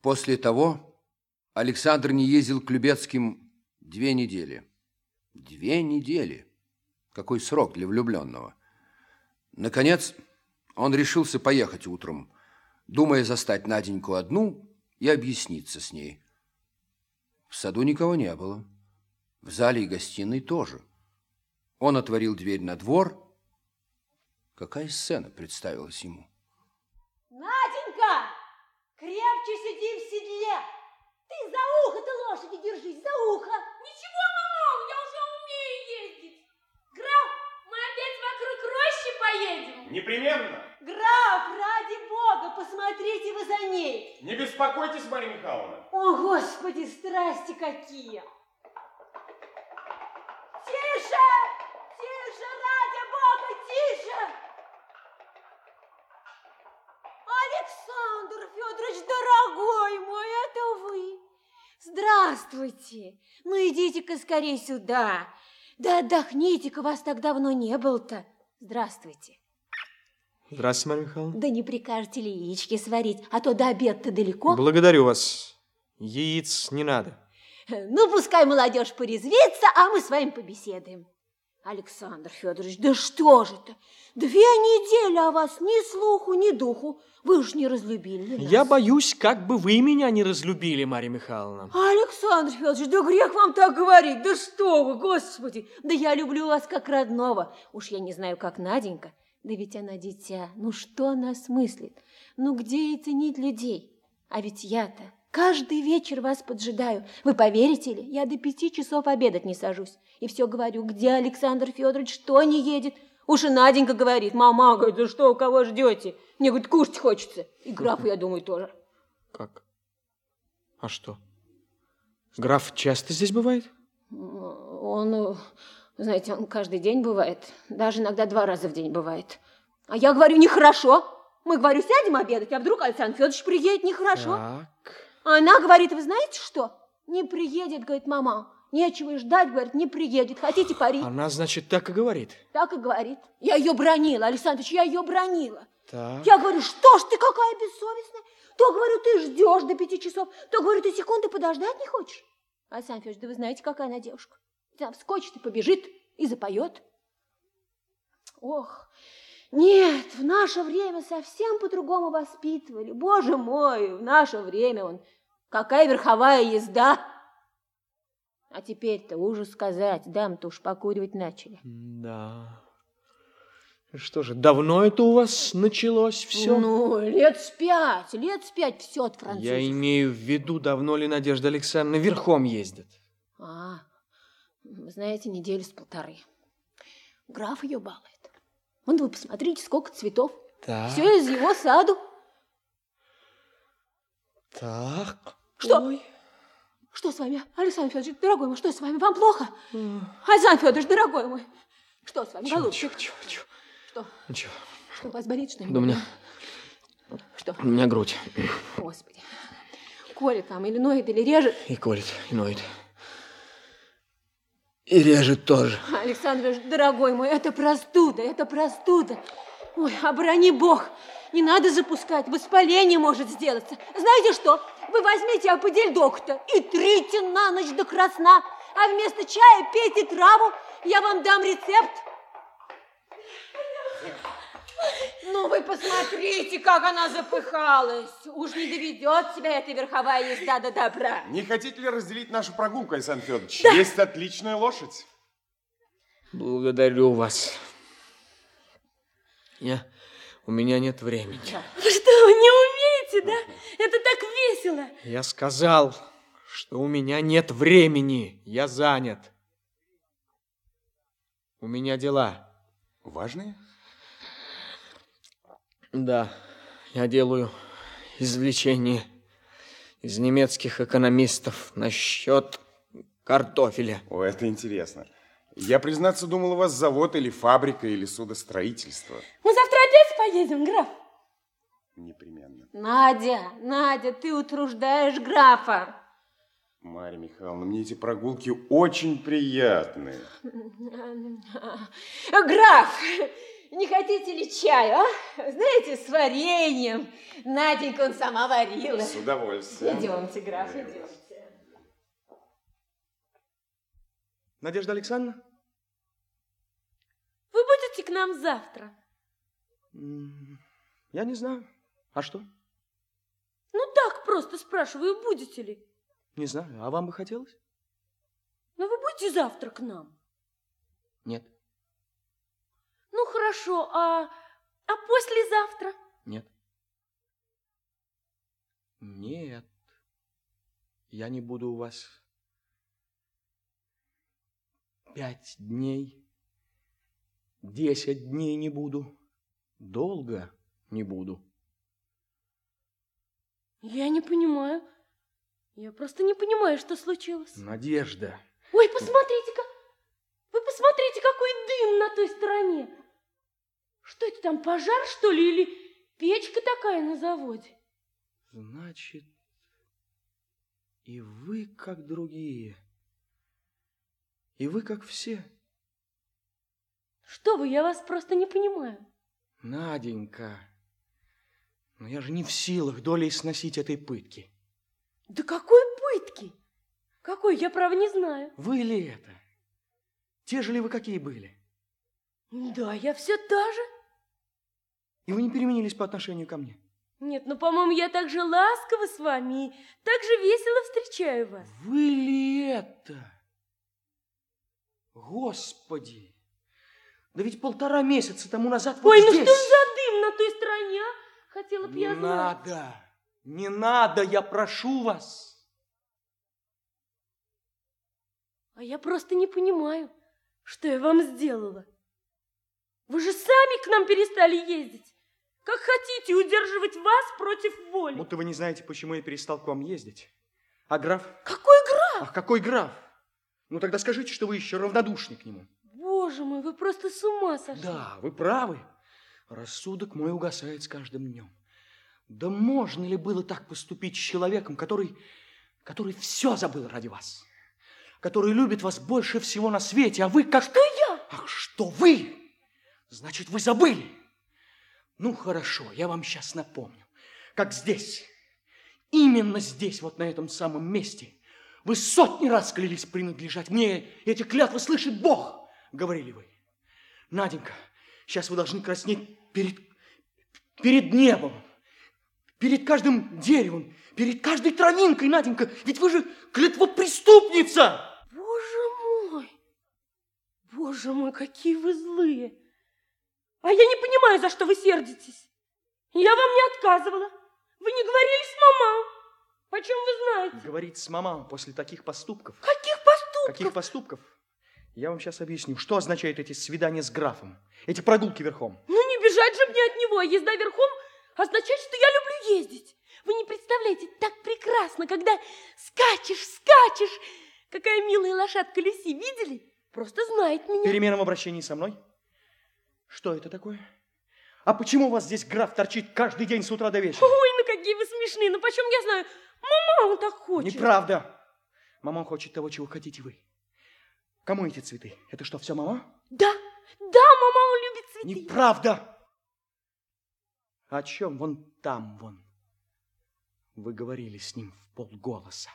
После того Александр не ездил к Любецким две недели. Две недели. Какой срок для влюбленного. Наконец, он решился поехать утром, думая застать Наденьку одну и объясниться с ней. В саду никого не было. В зале и гостиной тоже. Он отворил дверь на двор. Какая сцена представилась ему? Наденька, крепче сиди в седле. Ты за ухо ты лошади держись, за ухо. Ничего, мама, я уже умею ездить. Граф, мы опять вокруг рощи поедем? Непременно. Граф, ради бога, посмотрите вы за ней. Не беспокойтесь, Марья Михайловна. О, Господи, страсти какие! Тише! Тише, ради бога, тише! Александр Федорович, дорогой мой! Здравствуйте! Ну, идите-ка скорее сюда. Да отдохните-ка, вас так давно не было-то. Здравствуйте. Здравствуйте, Марья Михайловна. Да не прикажете ли яички сварить, а то до обеда-то далеко. Благодарю вас. Яиц не надо. Ну, пускай молодежь порезвится, а мы с вами побеседуем. Александр Федорович, да что же это? Две недели о вас ни слуху, ни духу. Вы уж не разлюбили нас. Я боюсь, как бы вы меня не разлюбили, Марья Михайловна. Александр Федорович, да грех вам так говорить. Да что вы, господи. Да я люблю вас как родного. Уж я не знаю, как Наденька. Да ведь она дитя. Ну что она смыслит? Ну где и ценить людей? А ведь я-то каждый вечер вас поджидаю. Вы поверите ли, я до пяти часов обедать не сажусь. И все говорю, где Александр Федорович, что не едет? Уж и Наденька говорит, мама, говорит, да что, кого ждете? Мне, говорит, кушать хочется. И графу, я думаю, тоже. Как? А что? Граф часто здесь бывает? Он, знаете, он каждый день бывает. Даже иногда два раза в день бывает. А я говорю, нехорошо. Мы, говорю, сядем обедать, а вдруг Александр Федорович приедет, нехорошо. Так. Она говорит, вы знаете что? Не приедет, говорит, мама. Нечего и ждать, говорит, не приедет. Хотите пари? Она, значит, так и говорит. Так и говорит. Я ее бронила, Александрович, я ее бронила. Так. Я говорю, что ж ты какая бессовестная? То, говорю, ты ждешь до пяти часов, то, говорю, ты секунды подождать не хочешь. Александр Федорович, да вы знаете, какая она девушка. Там вскочит и побежит, и запоет. Ох, нет, в наше время совсем по-другому воспитывали. Боже мой, в наше время он... Какая верховая езда! А теперь-то ужас сказать, дам-то уж покуривать начали. Да. Что же, давно это у вас началось все? Ну, лет с пять, лет с пять все от французов. Я имею в виду, давно ли Надежда Александровна верхом ездит? А, вы знаете, недели с полторы. Граф ее балует. Вон вы посмотрите, сколько цветов. Так. Все из его саду. Так. Что? Ой. Что с вами, Александр Федорович, дорогой мой, что с вами? Вам плохо? Александр Федорович, дорогой мой, что с вами, Чего, голубчик? чего, чего? Что? Ничего. Что, у вас болит что-нибудь? Да у меня, Что? у меня грудь. Господи. Колет там или ноет, или режет. И колет, и ноет. И режет тоже. Александр Федорович, дорогой мой, это простуда, это простуда. Ой, оборони бог, не надо запускать, воспаление может сделаться. Знаете что, вы возьмите аподельдок-то и трите на ночь до красна, а вместо чая пейте траву, я вам дам рецепт. Ну, вы посмотрите, как она запыхалась. Уж не доведет себя эта верховая езда до добра. Не хотите ли разделить нашу прогулку, Александр Федорович? Есть отличная лошадь. Благодарю вас. Я... У меня нет времени. Вы что, вы не умеете, да? Это так весело. Я сказал, что у меня нет времени. Я занят. У меня дела. Важные? Да, я делаю извлечение из немецких экономистов насчет картофеля. О, это интересно. Я, признаться, думал, у вас завод или фабрика, или судостроительство. Мы завтра опять поедем, граф. Непременно. Надя, Надя, ты утруждаешь графа. Марья Михайловна, мне эти прогулки очень приятны. Граф, Не хотите ли чаю, а? Знаете, с вареньем. Наденька он сама варила. С удовольствием. Идемте, граф, идемте. Надежда Александровна? Вы будете к нам завтра? Я не знаю. А что? Ну так просто спрашиваю, будете ли? Не знаю. А вам бы хотелось? Ну вы будете завтра к нам? Нет. Ну хорошо, а, а послезавтра? Нет. Нет. Я не буду у вас пять дней, десять дней не буду, долго не буду. Я не понимаю. Я просто не понимаю, что случилось. Надежда. Ой, посмотрите-ка! Вы посмотрите, какой дым на той стороне! Что это там, пожар, что ли, или печка такая на заводе? Значит, и вы как другие, и вы как все. Что вы, я вас просто не понимаю. Наденька, но я же не в силах долей сносить этой пытки. Да какой пытки? Какой, я право не знаю. Вы ли это? Те же ли вы, какие были? Да, я все та же. И вы не переменились по отношению ко мне? Нет, ну, по-моему, я так же ласкова с вами и так же весело встречаю вас. Вы ли это? Господи! Да ведь полтора месяца тому назад вот Ой, ну здесь... что за дым на той стороне, а? Хотела бы Не я знать. надо! Не надо, я прошу вас! А я просто не понимаю, что я вам сделала. Вы же сами к нам перестали ездить. Как хотите удерживать вас против воли. Будто вы не знаете, почему я перестал к вам ездить. А граф? Какой граф? Ах, какой граф? Ну тогда скажите, что вы еще равнодушны к нему. Боже мой, вы просто с ума сошли. Да, вы правы. Рассудок мой угасает с каждым днем. Да можно ли было так поступить с человеком, который, который все забыл ради вас? Который любит вас больше всего на свете, а вы как... Что я? Ах, что вы? Значит, вы забыли. Ну, хорошо, я вам сейчас напомню. Как здесь, именно здесь, вот на этом самом месте, вы сотни раз клялись принадлежать мне. Эти клятвы слышит Бог, говорили вы. Наденька, сейчас вы должны краснеть перед, перед небом, перед каждым деревом, перед каждой травинкой, Наденька. Ведь вы же клятвопреступница. Боже мой. Боже мой, какие вы злые. А я не понимаю, за что вы сердитесь. Я вам не отказывала. Вы не говорили с мамой. Почем вы знаете? Говорить с мамой после таких поступков. Каких поступков? Каких поступков? Я вам сейчас объясню, что означают эти свидания с графом, эти прогулки верхом. Ну не бежать же мне от него, а езда верхом означает, что я люблю ездить. Вы не представляете, так прекрасно, когда скачешь, скачешь. Какая милая лошадка Люси, видели? Просто знает меня. Перемена в обращении со мной? Что это такое? А почему у вас здесь граф торчит каждый день с утра до вечера? Ой, ну какие вы смешные, ну почем я знаю? Мама, он так хочет. Неправда. Мама хочет того, чего хотите вы. Кому эти цветы? Это что, все мама? Да, да, мама, он любит цветы. Неправда. О чем? Вон там, вон. Вы говорили с ним в полголоса.